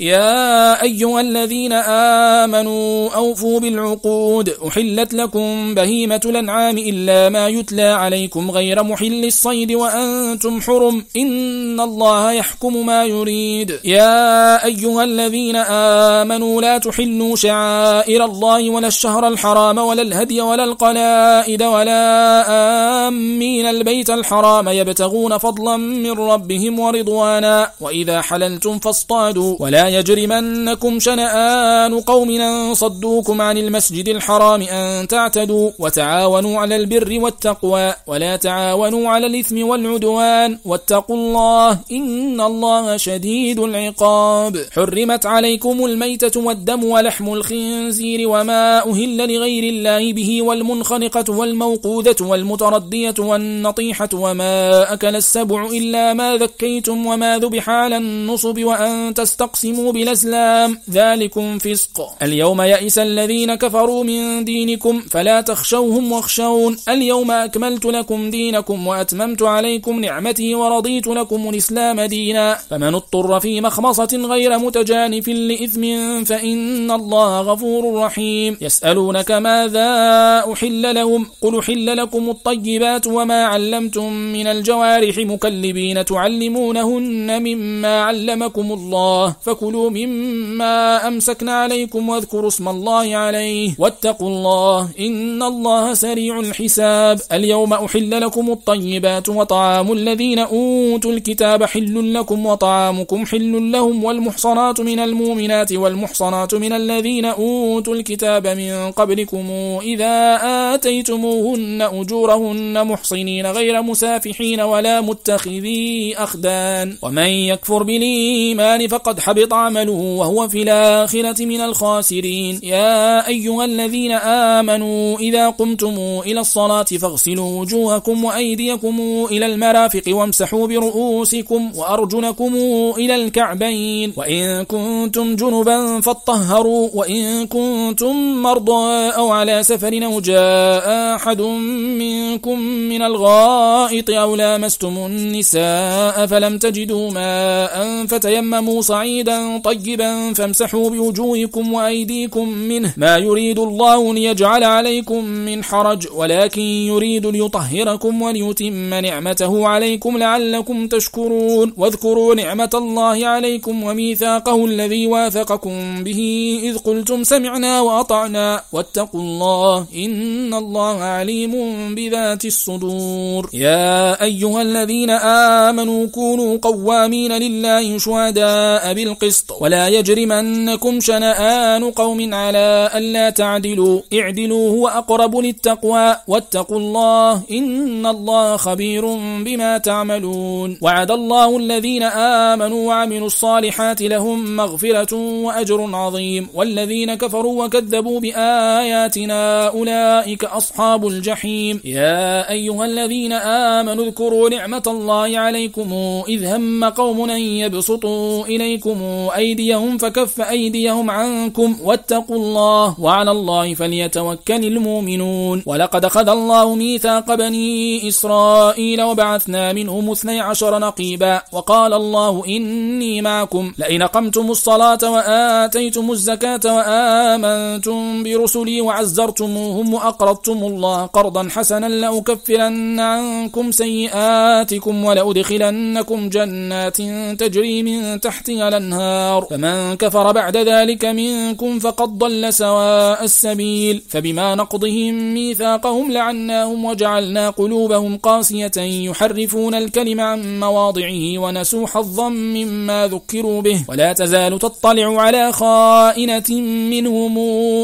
يا أيها الذين آمنوا أوفوا بالعقود أحلت لكم بهيمة الأنعام إلا ما يتلى عليكم غير محل الصيد وأنتم حرم إن الله يحكم ما يريد. يا أيها الذين آمنوا لا تحلوا شعائر الله ولا الشهر الحرام ولا الهدي ولا القلائد ولا آمين البيت الحرام يبتغون فضلا من ربهم ورضوانا وإذا حللتم فاصطادوا. ولا يجرمنكم شنآن قوم أن صدوكم عن المسجد الحرام أن تعتدوا وتعاونوا على البر والتقوى ولا تعاونوا على الإثم والعدوان واتقوا الله إن الله شديد العقاب. حرمت عليكم الميتة والدم ولحم الخنزير وما أهل لغير الله به والمنخنقة والموقوذة والمتردية والنطيحة وما أكل السبع إلا ما ذكيتم وما ذبح على النصب وأن تستقسموا بالأسلام. ذلكم فسق. اليوم يئس الذين كفروا من دينكم فلا تخشوهم واخشون. اليوم أكملت لكم دينكم وأتممت عليكم نعمتي ورضيت لكم الإسلام دينا. فمن اضطر في مخمصة غير متجانف لإثم فإن الله غفور رحيم. يسألونك ماذا أحل لهم؟ قل حل لكم الطيبات وما علمتم من الجوارح مكلبين تعلمونهن مما علمكم الله. فكلوا مما أمسكنا عليكم واذكروا اسم الله عليه واتقوا الله إن الله سريع الحساب. اليوم أحل لكم الطيبات وطعام الذين أوتوا الكتاب حل لكم وطعامكم حل لهم والمحصنات من المؤمنات والمحصنات من الذين أوتوا الكتاب من قبلكم إذا آتيتموهن أجورهن محصنين غير مسافحين ولا متخذي أخدان. ومن يكفر بالإيمان فقد حبط عمله وهو في الآخرة من الخاسرين. يا أيها الذين آمنوا إذا قمتم إلى الصلاة فاغسلوا وجوهكم وأيديكم إلى المرافق وامسحوا برؤوسكم وأرجلكم إلى الكعبين. وإن كنتم جنبا فاطهروا وإن كنتم مرضى أو على سفر أو جاء أحد منكم من الغائط أو لامستم النساء فلم تجدوا ماء فتيمموا صعيدا طيبا فامسحوا بوجوهكم وأيديكم منه. ما يريد الله ليجعل عليكم من حرج ولكن يريد ليطهركم وليتم نعمته عليكم لعلكم تشكرون. واذكروا نعمة الله عليكم وميثاقه الذي واثقكم به. إذ قلتم سمعنا وأطعنا. واتقوا الله إن الله عليم بذات الصدور. يا أيها الذين آمنوا كونوا قوامين لله شهداء بالقسط ولا يجرمنكم شنآن قوم على ألا تعدلوا. اعدلوا هو أقرب للتقوى. واتقوا الله إن الله خبير بما تعملون. وعد الله الذين آمنوا وعملوا الصالحات لهم مغفرة وأجر عظيم. والذين كفروا وكذبوا بآياتنا أولئك أصحاب الجحيم. يا أيها الذين آمنوا اذكروا نعمة الله عليكم إذ هم قوم أن يبسطوا إليكم أيديهم فكف أيديهم عنكم واتقوا الله وعلى الله فليتوكل المؤمنون. ولقد خذ الله ميثاق بني إسرائيل وبعثنا منهم اثني عشر نقيبا. وقال الله إني معكم. لئن قمتم الصلاة وآتيتم الزكاة وآمنتم برسلي وعزرتموهم وأقرضتم الله قرضا حسنا لأكفرن عنكم سيئاتكم ولأدخلنكم جنات تجري من تحتها الأنهار. فمن كفر بعد ذلك منكم فقد ضل سواء السبيل. فبما نقضهم ميثاقهم لعناهم وجعلنا قلوبهم قاسية يحرفون الكلم عن مواضعه ونسوا حظا مما ذكروا به. ولا تزال تطلع على خائنة منهم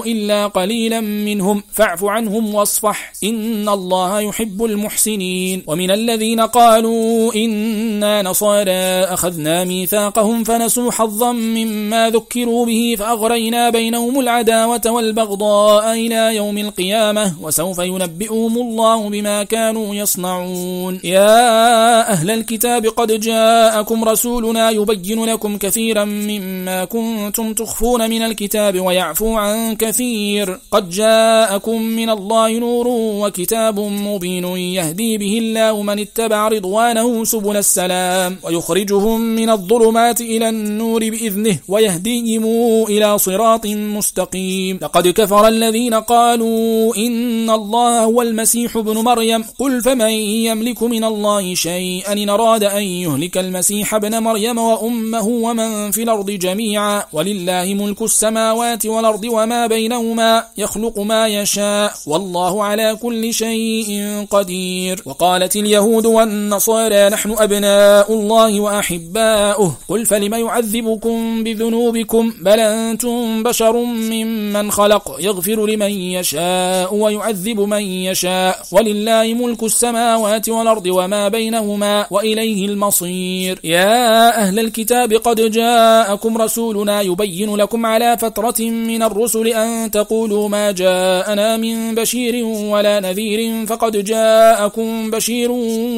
إلا قليلا منهم. فاعف عنهم واصفح. إن الله يحب المحسنين. ومن الذين قالوا إنا نصارى أخذنا ميثاقهم فنسوا حظا مما ذكروا به فأغرينا بينهم العداوة والبغضاء إلى يوم القيامة وسوف ينبئهم الله بما كانوا يصنعون. يا أهل الكتاب قد جاءكم رسولنا يبين لكم كثيرا مما كنتم تخفون من الكتاب ويعفو عن كثير. قد جاءكم من الله نور وكتاب مبين يهدي به الله من اتبع رضوانه سبل السلام ويخرجهم من الظلمات إلى النور الرسل بإذنه ويهديهم إلى صراط مستقيم. لقد كفر الذين قالوا إن الله هو المسيح ابن مريم. قل فمن يملك من الله شيئا؟ إن أراد أن يهلك المسيح ابن مريم وأمه ومن في الأرض جميعا. ولله ملك السماوات والأرض وما بينهما يخلق ما يشاء. والله على كل شيء قدير. وقالت اليهود والنصارى نحن أبناء الله وأحباؤه. قل فلم يعذبكم بذنوبكم بل أنتم بشر ممن خلق يغفر لمن يشاء ويعذب من يشاء. ولله ملك السماوات والأرض وما بينهما وإليه المصير. يا أهل الكتاب قد جاءكم رسولنا يبين لكم على فترة من الرسل أن تقولوا ما جاءنا من بشير ولا نذير فقد جاءكم بشير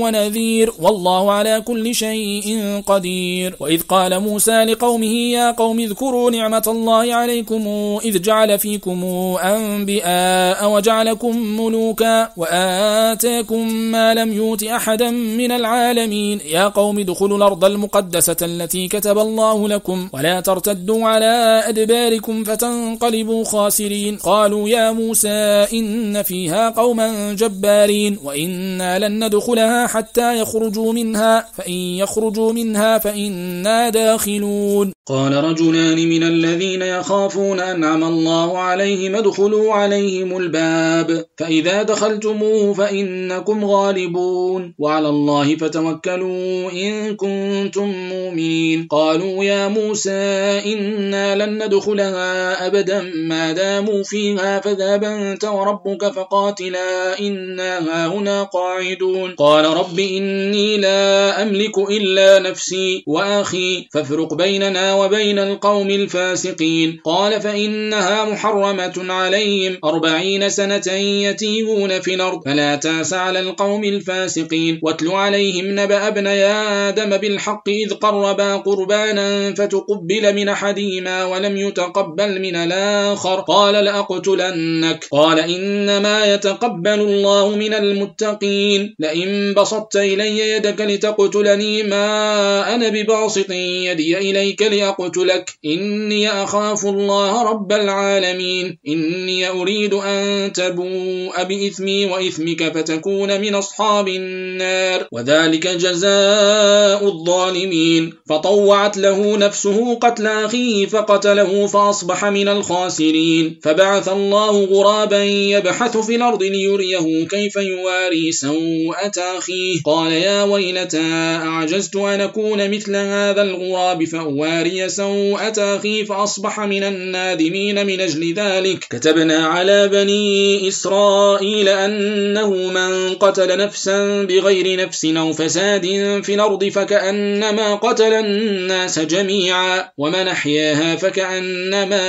ونذير. والله على كل شيء قدير. وإذ قال موسى لقومه يا قوم اذكروا نعمة الله عليكم إذ جعل فيكم أنبئاء وجعلكم ملوكا وآتاكم ما لم يوت أحدا من العالمين. يا قوم ادخلوا الأرض المقدسة التي كتب الله لكم ولا ترتدوا على أدباركم فتنقلبوا خاسرين. قالوا يا موسى إن فيها قوما جبارين وإنا لن ندخلها حتى يخرجوا منها فإن يخرجوا منها فإنا داخلون. يعلمون قال رجلان من الذين يخافون أنعم الله عليهم ادخلوا عليهم الباب فإذا دخلتموه فإنكم غالبون. وعلى الله فتوكلوا إن كنتم مؤمنين. قالوا يا موسى إنا لن ندخلها أبدا ما داموا فيها فذهب أنت وربك فقاتلا إنا هنا قاعدون. قال رب إني لا أملك إلا نفسي وأخي فافرق بيننا وبين القوم الفاسقين. قال فإنها محرمة عليهم. أربعين سنة يتيمون في الأرض. فلا تأس على القوم الفاسقين. واتل عليهم نبأ ابن آدم بالحق إذ قربا قربانا فتقبل من أحدهما ولم يتقبل من الآخر. قال لأقتلنك. قال إنما يتقبل الله من المتقين. لئن بسطت إلي يدك لتقتلني ما أنا بباسط. يدي إليك لأقتلك إني أخاف الله رب العالمين. إني أريد أن تبوء بإثمي وإثمك فتكون من أصحاب النار. وذلك جزاء الظالمين. فطوعت له نفسه قتل أخيه فقتله فأصبح من الخاسرين. فبعث الله غرابا يبحث في الأرض ليريه كيف يواري سوءة أخيه. قال يا ويلتى أعجزت أن أكون مثل هذا الغراب فأواري سوءة أخي فأصبح من النادمين من أجل ذلك. كتبنا على بني إسرائيل أنه من قتل نفسا بغير نفس أو فساد في الأرض فكأنما قتل الناس جميعا ومن أحياها فكأنما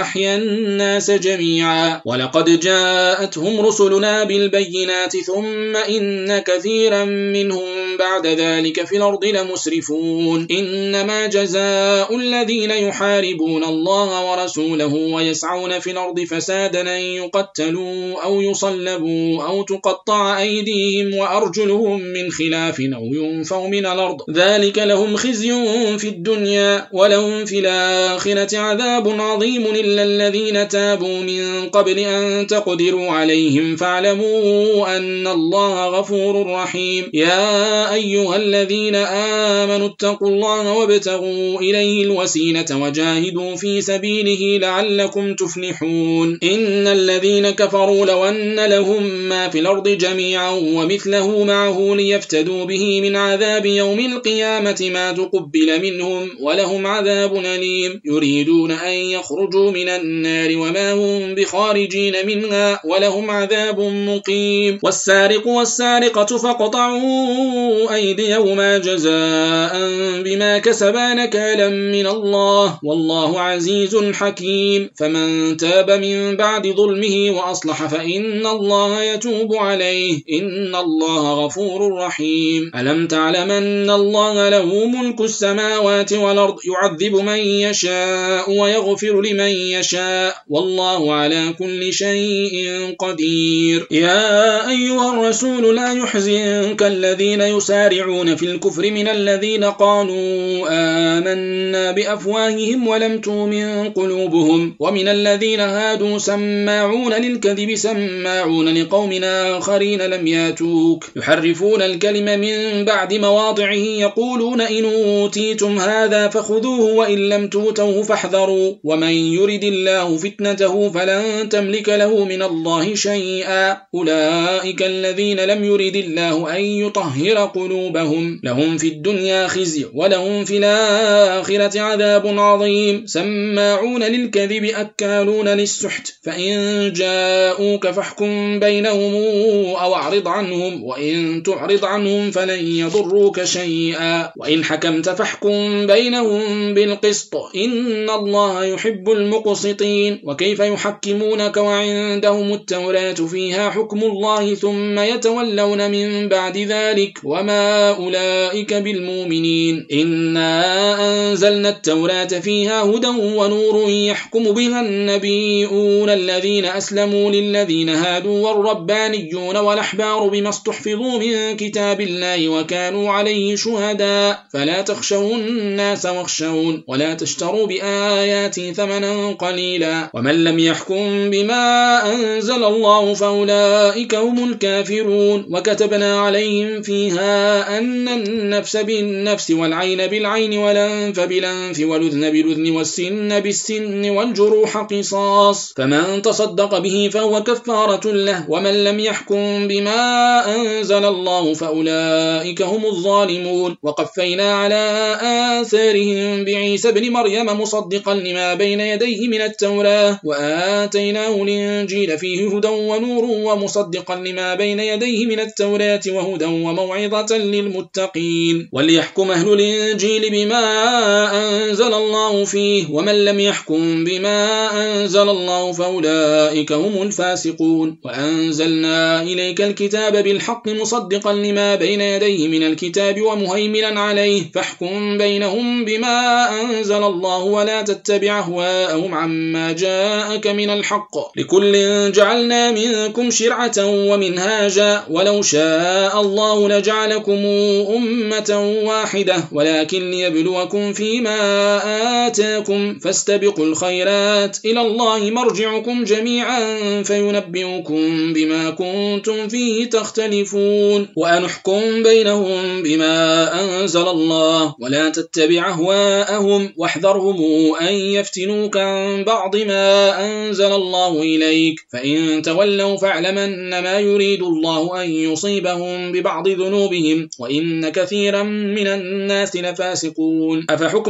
أحيا الناس جميعا. ولقد جاءتهم رسلنا بالبينات ثم إن كثيرا منهم بعد ذلك في الأرض لمسرفون. إنما جزاء الذين يحاربون الله ورسوله ويسعون في الأرض فسادا أن يقتلوا أو يصلبوا أو تقطع أيديهم وأرجلهم من خلاف أو ينفوا من الأرض ذلك لهم خزي في الدنيا ولهم في الآخرة عذاب عظيم إلا الذين تابوا من قبل أن تقدروا عليهم فاعلموا أن الله غفور رحيم يا أيها الذين آمنوا اتقوا الله وابتغوا إليه الوسيلة وجاهدوا في سبيله لعلكم تفلحون. إن الذين كفروا لو أن لهم ما في الأرض جميعا ومثله معه ليفتدوا به من عذاب يوم القيامة ما تقبل منهم ولهم عذاب أليم. يريدون أن يخرجوا من النار وما هم بخارجين منها ولهم عذاب مقيم. والسارق والسارقة فاقطعوا أيديهما جزاء بما كسبا نكالا من الله والله عزيز حكيم. فمن تاب من بعد ظلمه وأصلح فإن الله يتوب عليه. إن الله غفور رحيم. ألم تعلم أن الله له ملك السماوات والأرض يعذب من يشاء ويغفر لمن يشاء. والله على كل شيء قدير. يا أيها الرسول لا يحزنك الذين يسارعون في الكفر من الذين قالوا آمنا آمنا بأفواههم ولم تؤمن قلوبهم. ومن الذين هادوا سماعون للكذب سماعون لقوم آخرين لم ياتوك. يحرفون الكلم من بعد مواضعه يقولون إن أوتيتم هذا فخذوه وإن لم توتوه فاحذروا. ومن يرد الله فتنته فلن تملك له من الله شيئا. أولئك الذين لم يرد الله أن يطهر قلوبهم. لهم في الدنيا خزي ولهم في الآخرة عذاب عظيم. سماعون للكذب أكالون للسحت. فإن جاءوك فاحكم بينهم أو أعرض عنهم. وإن تعرض عنهم فلن يضروك شيئا. وإن حكمت فاحكم بينهم بالقسط. إن الله يحب المقسطين. وكيف يحكمونك وعندهم التوراة فيها حكم الله ثم يتولون من بعد ذلك. وما أولئك بالمؤمنين. إنا أنزلنا التوراة فيها هدى ونور يحكم بها النبيون الذين أسلموا للذين هادوا والربانيون والأحبار بما استحفظوا من كتاب الله وكانوا عليه شهداء. فلا تخشوا الناس واخشون ولا تشتروا بآياتي ثمنا قليلا. ومن لم يحكم بما أنزل الله فأولئك هم الكافرون. وكتبنا عليهم فيها أن النفس بالنفس والعين بالعين والأنف بالأنف والأذن بالأذن والسن بالسن والجروح قصاص. فمن تصدق به فهو كفارة له ومن لم يحكم بما أنزل الله فأولئك هم الظالمون. وقفينا على آثارهم بعيسى بن مريم مصدقا لما بين يديه من التوراة. وآتيناه الإنجيل فيه هدى ونور ومصدقا لما بين يديه من التوراة وهدى وموعظة للمتقين. وليحكم أهل الإنجيل بما أنزل الله فيه ومن لم يحكم بما أنزل الله فأولئك هم الفاسقون. وأنزلنا إليك الكتاب بالحق مصدقا لما بين يديه من الكتاب ومهيمنا عليه. فاحكم بينهم بما أنزل الله ولا تتبع أهواءهم عما جاءك من الحق. لكل جعلنا منكم شرعة ومنهاجا. ولو شاء الله لجعلكم أمة واحدة. ولكن ليبلوكم فيما آتاكم فاستبقوا الخيرات إلى الله مرجعكم جميعا فينبئكم بما كنتم فيه تختلفون وأنحكم بينهم بما أنزل الله ولا تتبع أهواءهم واحذرهم أن يفتنوك عن بعض ما أنزل الله إليك فإن تولوا فاعلم أنما يريد الله أن يصيبهم ببعض ذنوبهم وإن كثيرا من الناس لفاسقون أفحكم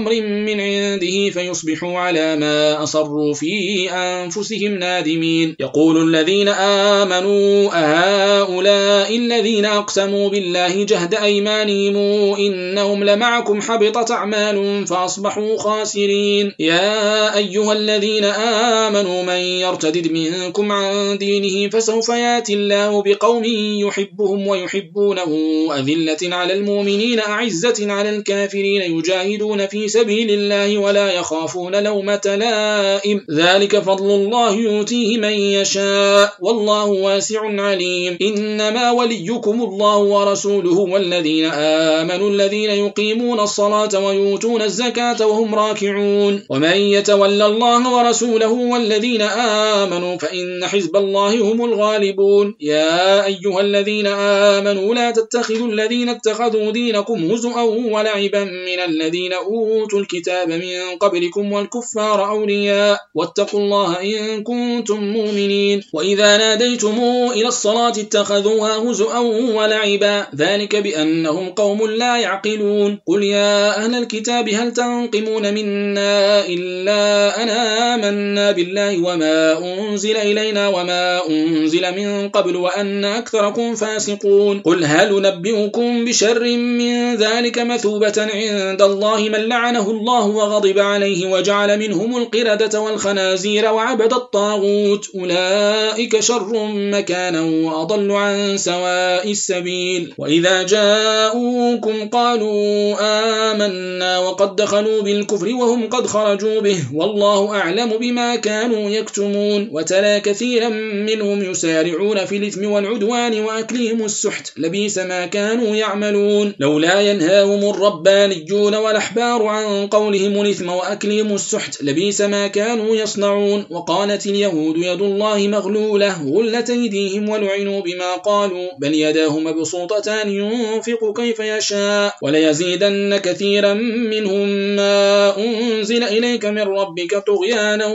أمر من عنده فيصبحوا على ما أصروا في أنفسهم نادمين. يقول الذين آمنوا أهؤلاء الذين أقسموا بالله جهد أيمانهم إنهم لمعكم حبطت أعمال فأصبحوا خاسرين. يا أيها الذين آمنوا من يرتدد منكم عن دينه فسوف ياتي الله بقوم يحبهم ويحبونه أذلة على المؤمنين أعزة على الكافرين يجاهدون في سبيل الله ولا يخافون لومة لائم. ذلك فضل الله يؤتيه من يشاء. والله واسع عليم. إنما وليكم الله ورسوله والذين آمنوا الذين يقيمون الصلاة ويؤتون الزكاة وهم راكعون. ومن يتولى الله ورسوله والذين آمنوا فإن حزب الله هم الغالبون. يا أيها الذين آمنوا لا تتخذوا الذين اتخذوا دينكم هزؤا ولعبا من الذين أوتوا الكتاب من قبلكم والكفار أولياء واتقوا الله إن كنتم مؤمنين. وإذا ناديتم إلى الصلاة اتخذوها هزؤا ولعبا. ذلك بأنهم قوم لا يعقلون. قل يا أهل الكتاب هل تنقمون منا إلا أنا آمنا بالله وما أنزل إلينا وما أنزل من قبل وأن أكثركم فاسقون. قل هل نبئكم بشر من ذلك مثوبة عند الله من لعن لعنه الله وغضب عليه وجعل منهم القردة والخنازير وعبد الطاغوت. أولئك شر مكانا وأضل عن سواء السبيل. وإذا جاءوكم قالوا آمنا وقد دخلوا بالكفر وهم قد خرجوا به. والله أعلم بما كانوا يكتمون. وتلا كثيرا منهم يسارعون في الإثم والعدوان وأكلهم السحت. لبيس ما كانوا يعملون. لولا ينهاهم الربانيون والأحبار عن قولهم الإثم وأكلهم السحت لبيس ما كانوا يصنعون. وقالت اليهود يد الله مغلولة غلت أيديهم ولعنوا بما قالوا. بل يداه مبسوطتان ينفق كيف يشاء. وليزيدن كثيرا منهم ما أنزل إليك من ربك طغيانا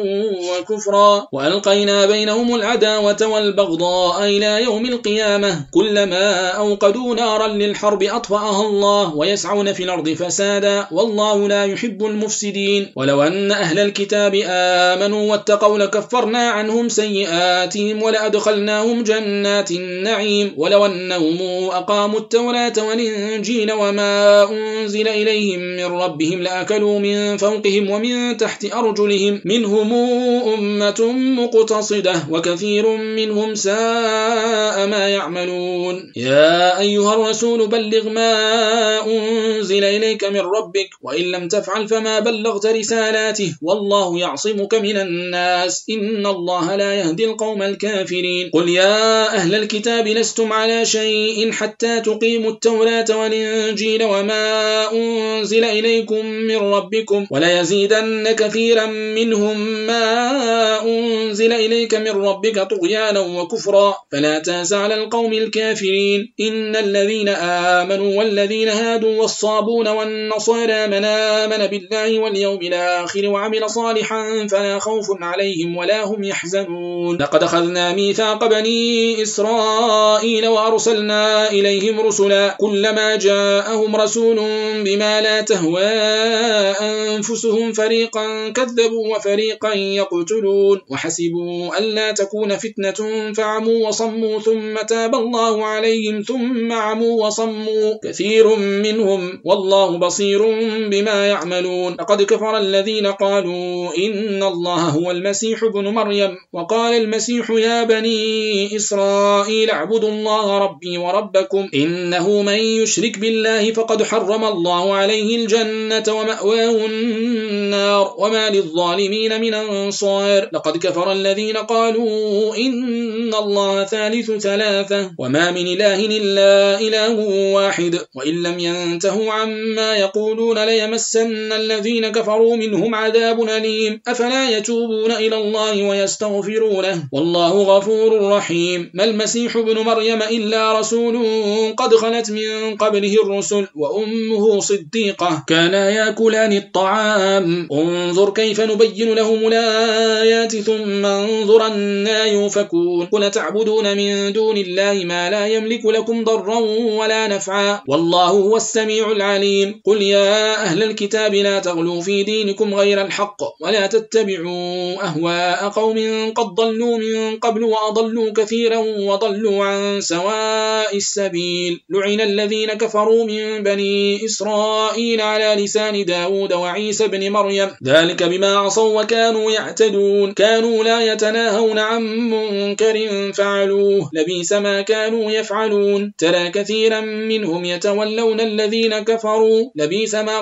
وكفرا. وألقينا بينهم العداوة والبغضاء إلى يوم القيامة. كلما أوقدوا نارا للحرب أطفأها الله ويسعون في الأرض فسادا. والله لا يحب المفسدين. ولو أن أهل الكتاب آمنوا واتقوا لكفرنا عنهم سيئاتهم ولأدخلناهم جنات النعيم. ولو أنهم أقاموا التوراة والإنجيل وما أنزل إليهم من ربهم لأكلوا من فوقهم ومن تحت أرجلهم. منهم أمة مقتصدة وكثير منهم ساء ما يعملون. يا أيها الرسول بلغ ما أنزل إليك من ربك. وإن لم تفعل فما بلغت رسالاته والله يعصمك من الناس. إن الله لا يهدي القوم الكافرين. قل يا أهل الكتاب لستم على شيء حتى تقيموا التوراة والإنجيل وما أنزل إليكم من ربكم وليزيدن كثيرا منهم ما أنزل إليك من ربك طغيانا وكفرا. فلا تأس على القوم الكافرين. إن الذين آمنوا والذين هادوا والصابون والنصارى من آمن بالله واليوم الآخر وعمل صالحا فلا خوف عليهم ولا هم يحزنون. لقد أخذنا ميثاق بني إسرائيل وأرسلنا إليهم رسلا كلما جاءهم رسول بما لا تهوى أنفسهم فريقا كذبوا وفريقا يقتلون. وحسبوا ألا تكون فتنة فعموا وصموا ثم تاب الله عليهم ثم عموا وصموا. كثير منهم والله بصير بما يعملون. لقد كفر الذين قالوا إن الله هو المسيح ابن مريم. وقال المسيح يا بني إسرائيل اعبدوا الله ربي وربكم إنه من يشرك بالله فقد حرم الله عليه الجنة ومأواه النار. وما للظالمين من أنصار. لقد كفر الذين قالوا إن الله ثالث ثلاثة. وما من إله إلا إله واحد. وإن لم ينتهوا عما يقولون ليمسن الذين كفروا منهم عذاب أليم. أفلا يتوبون إلى الله ويستغفرونه؟ والله غفور رحيم. ما المسيح ابن مريم إلا رسول قد خلت من قبله الرسل وأمه صديقة. كانا يأكلان الطعام. انظر كيف نبين لهم الآيات ثم انظر أنا يوفكون. قل تعبدون من دون الله ما لا يملك لكم ضرا ولا نفعا؟ والله هو السميع العليم. قل يا أهل الكتاب لا تغلوا في دينكم غير الحق ولا تتبعوا أهواء قوم قد ضلوا من قبل وأضلوا كثيرا وضلوا عن سواء السبيل. لعن الذين كفروا من بني إسرائيل على لسان داود وعيسى بن مريم. ذلك بما عصوا وكانوا يعتدون. كانوا لا يتناهون عن منكر فعلوه. لبيس ما كانوا يفعلون. ترى كثيرا منهم يتولون الذين كفروا. لبيس ما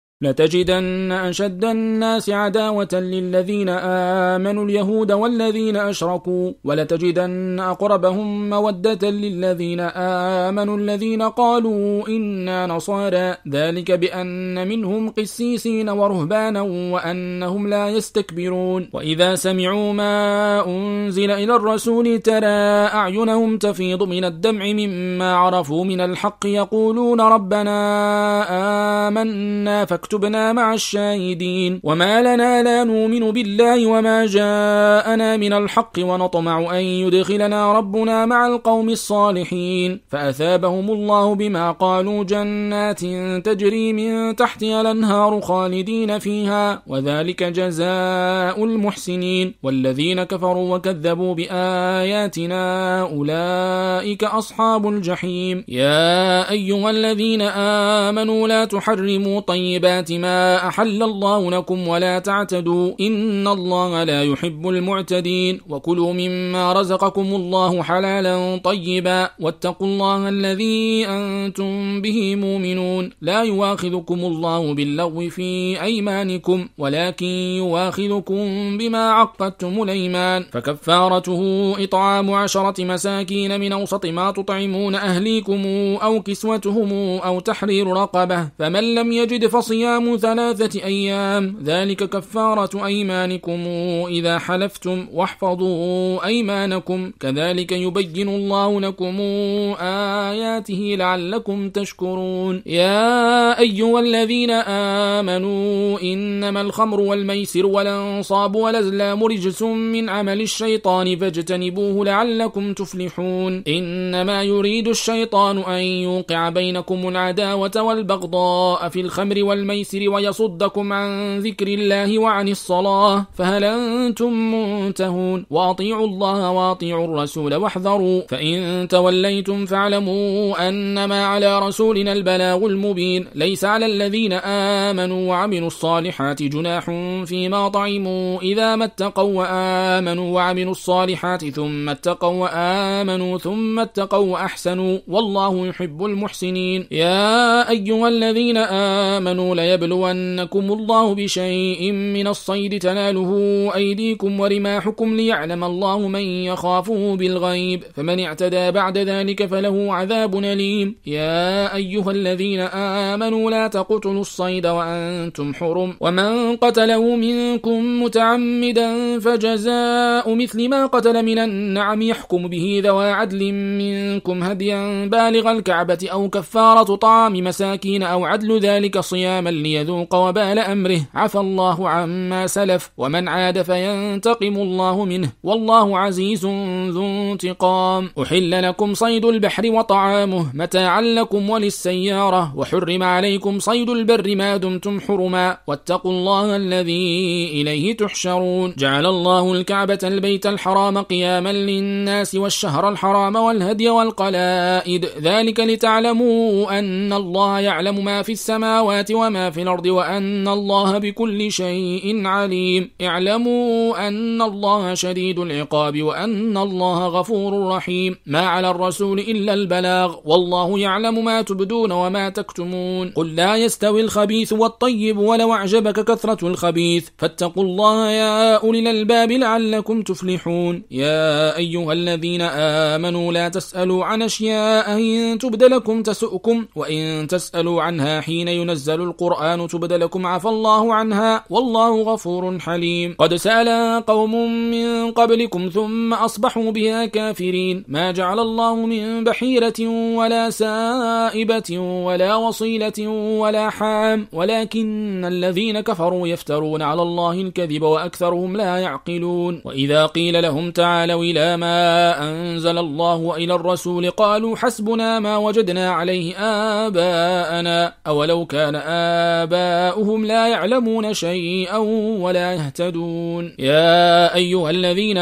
لتجدن أشد الناس عداوة للذين آمنوا اليهود والذين أشركوا ولتجدن أقربهم مودة للذين آمنوا الذين قالوا إنا نصارى. ذلك بأن منهم قسيسين ورهبانا وأنهم لا يستكبرون. وإذا سمعوا ما أنزل إلى الرسول ترى أعينهم تفيض من الدمع مما عرفوا من الحق يقولون ربنا آمنا فاكتبنا واكتبنا مع الشاهدين. وما لنا لا نؤمن بالله وما جاءنا من الحق ونطمع أن يدخلنا ربنا مع القوم الصالحين. فأثابهم الله بما قالوا جنات تجري من تحتها الأنهار خالدين فيها وذلك جزاء المحسنين. والذين كفروا وكذبوا بآياتنا أولئك أصحاب الجحيم. يا أيها الذين آمنوا لا تحرموا طيبات ما أحل الله لكم ولا تعتدوا إن الله لا يحب المعتدين وكلوا مما رزقكم الله حلالا طيبا واتقوا الله الذي أنتم به مؤمنون لا يواخذكم الله باللغو في أيمانكم ولكن يواخذكم بما عقدتم الأيمان فكفارته إطعام عشرة مساكين من أوسط ما تطعمون أهليكم أو كسوتهم أو تحرير رقبة فمن لم يجد فصيام ثلاثة أيام. ذلك كفارة أيمانكم. إذا حلفتم واحفظوا أيمانكم. كذلك يبين الله لكم آياته لعلكم تشكرون. يا أيها الذين آمنوا إنما الخمر والميسر والأنصاب والأزلام رجس من عمل الشيطان فاجتنبوه لعلكم تفلحون. إنما يريد الشيطان أن يوقع بينكم العداوة والبغضاء في الخمر والميسر ويصدكم عن ذكر الله وعن الصلاة فهل أنتم منتهون؟ وأطيعوا الله وأطيعوا الرسول واحذروا فإن توليتم فاعلموا أنما على رسولنا البلاغ المبين ليس على الذين آمنوا وعملوا الصالحات جناح فيما طعموا. إذا ما اتقوا وآمنوا وعملوا الصالحات ثم اتقوا وآمنوا ثم اتقوا وأحسنوا والله يحب المحسنين. يا أيها الذين آمنوا ليبلونكم الله بشيء من الصيد تناله أيديكم ورماحكم ليعلم الله من يخافه بالغيب. فمن اعتدى بعد ذلك فله عذاب أليم. يا أيها الذين آمنوا لا تقتلوا الصيد وأنتم حرم. ومن قتله منكم متعمدا فجزاء مثل ما قتل من النعم يحكم به ذوى عدل منكم هديا بالغ الكعبة أو كفارة طعام مساكين أو عدل ذلك صياما ليذوق وبال أمره. عفى الله عما سلف. ومن عاد فينتقم الله منه. والله عزيز ذو انتقام. أحل لكم صيد البحر وطعامه. متاعا لكم وللسيارة. وحرم عليكم صيد البر ما دمتم حرما. واتقوا الله الذي إليه تحشرون. جعل الله الكعبة البيت الحرام قياما للناس والشهر الحرام والهدي والقلائد. ذلك لتعلموا أن الله يعلم ما في السماوات وما في الأرض وأن الله بكل شيء عليم. اعلموا أن الله شديد العقاب وأن الله غفور رحيم. ما على الرسول إلا البلاغ. والله يعلم ما تبدون وما تكتمون. قل لا يستوي الخبيث والطيب ولو أعجبك كثرة الخبيث. فاتقوا الله يا أولي الألباب لعلكم تفلحون. يا أيها الذين آمنوا لا تسألوا عن أشياء إن تبد لكم تسؤكم. وإن تسألوا عنها حين ينزل القرآن تبد لكم عفى الله عنها والله غفور حليم. قد سأل قوم من قبلكم ثم أصبحوا بها كافرين. ما جعل الله من بحيرة ولا سائبة ولا وصيلة ولا حام. ولكن الذين كفروا يفترون على الله الكذب وأكثرهم لا يعقلون. وإذا قيل لهم تعالوا إلى ما أنزل الله وإلى الرسول قالوا حسبنا ما وجدنا عليه آباءنا. أولو كان آباؤهم لا يعلمون شيئا ولا يهتدون. يا أيها الذين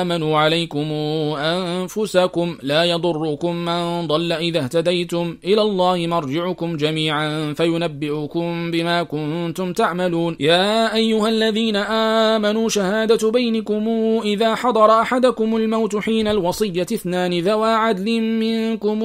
آمنوا عليكم أنفسكم لا يضركم من ضل إذا اهتديتم إلى الله مرجعكم جميعا فينبئكم بما كنتم تعملون. يا أيها الذين آمنوا شهادة بينكم إذا حضر أحدكم الموت حين الوصية اثنان ذوى عدل منكم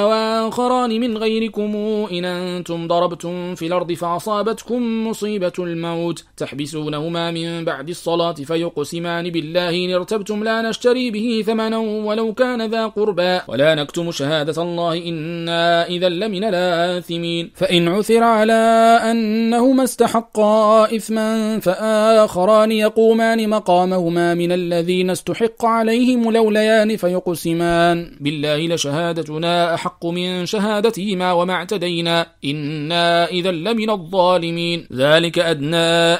أو آخران من غيركم إن أنتم ضربتم في الأرض فأصابتكم مصيبة الموت. تحبسونهما من بعد الصلاة فيقسمان بالله. إن ارتبتم لا نشتري به ثمنا ولو كان ذا قربا ولا نكتم شهادة الله. إنا إذا لمن الآثمين. فإن عثر على أنهما استحقا إثما فآخران يقومان مقامهما من الذين استحق عليهم لوليان فيقسمان. بالله لشهادتنا أحق من شهادتهما وما اعتدينا. إنا إذا لمن الظالمين. ذلك أدنى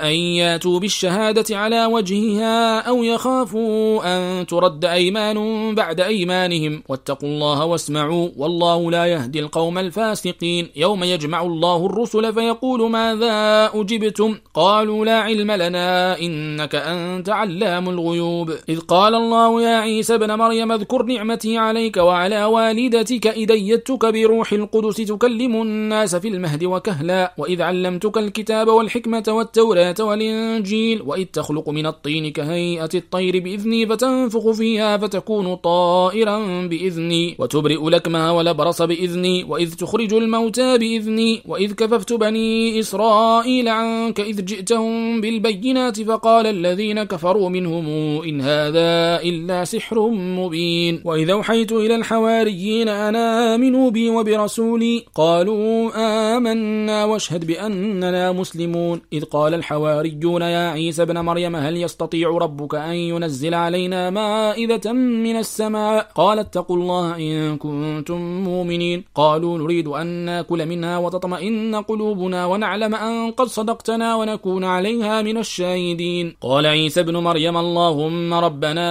أن يأتوا بالشهادة على وجهها أو يخافوا أن ترد أيمان بعد أيمانهم. واتقوا الله واسمعوا والله لا يهدي القوم الفاسقين. يوم يجمع الله الرسل فيقول ماذا أجبتم؟ قالوا لا علم لنا إنك أنت علام الغيوب. إذ قال الله يا عيسى ابن مريم اذكر نعمتي عليك وعلى والدتك إذ أيدتك بروح القدس تكلم الناس في المهد وكهلا. وإذ علمتك الكتاب والحكمة والتوراة والإنجيل وإذ تخلق من الطين كهيئة الطير بإذني فتنفخ فيها فتكون طائرا بإذني وتبرئ لكمها ولبرص بإذني وإذ تخرج الموتى بإذني وإذ كففت بني إسرائيل عنك إذ جئتهم بالبينات فقال الذين كفروا منهم إن هذا إلا سحر مبين. وإذا أوحيت إلى الحواريين أنا آمنوا بي وبرسولي قالوا آمنا واشهد بأننا مسلمون. إذ قال الحواريون يا عيسى ابن مريم هل يستطيع ربك أن ينزل علينا مائدة من السماء؟ قال اتقوا الله إن كنتم مؤمنين. قالوا نريد أن نأكل منها وتطمئن قلوبنا ونعلم أن قد صدقتنا ونكون عليها من الشاهدين. قال عيسى ابن مريم اللهم ربنا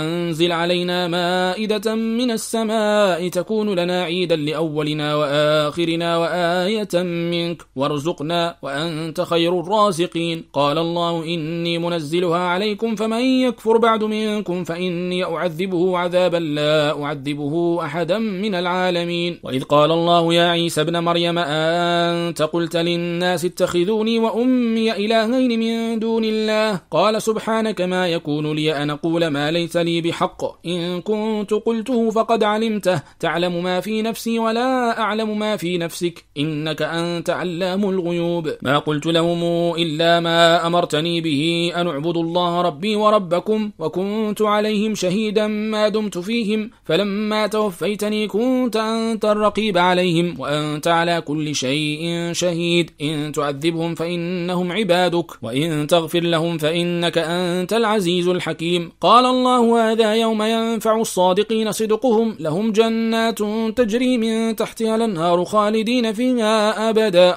أنزل علينا مائدة من السماء تكون لنا عيدا لأولنا وآخرنا وآية منك. وارزقنا وأنت خير الرازقين. قال الله إني منزلها عليكم فمن يكفر بعد منكم فإني أعذبه عذابا لا أعذبه أحدا من العالمين. وإذ قال الله يا عيسى ابن مريم أنت قلت للناس اتخذوني وأمي إلهين من دون الله؟ قال سبحانك ما يكون لي أن أقول ما ليس لي بحق. إن كنت قلته فقد علمته. تعلم ما في نفسي ولا أعلم ما في نفسك. إنك أنت علام الغيوب. ما قلت لهم إلا ما أمرتني به أن اعبدوا الله ربي وربكم وكنت عليهم شهيدا ما دمت فيهم فلما توفيتني كنت أنت الرقيب عليهم وأنت على كل شيء شهيد. إن تعذبهم فإنهم عبادك وإن تغفر لهم فإنك أنت العزيز الحكيم. قال الله هذا يوم ينفع الصادقين صدقهم لهم جنات تجري من تحتها الأنهار خالدين فيها أبدا.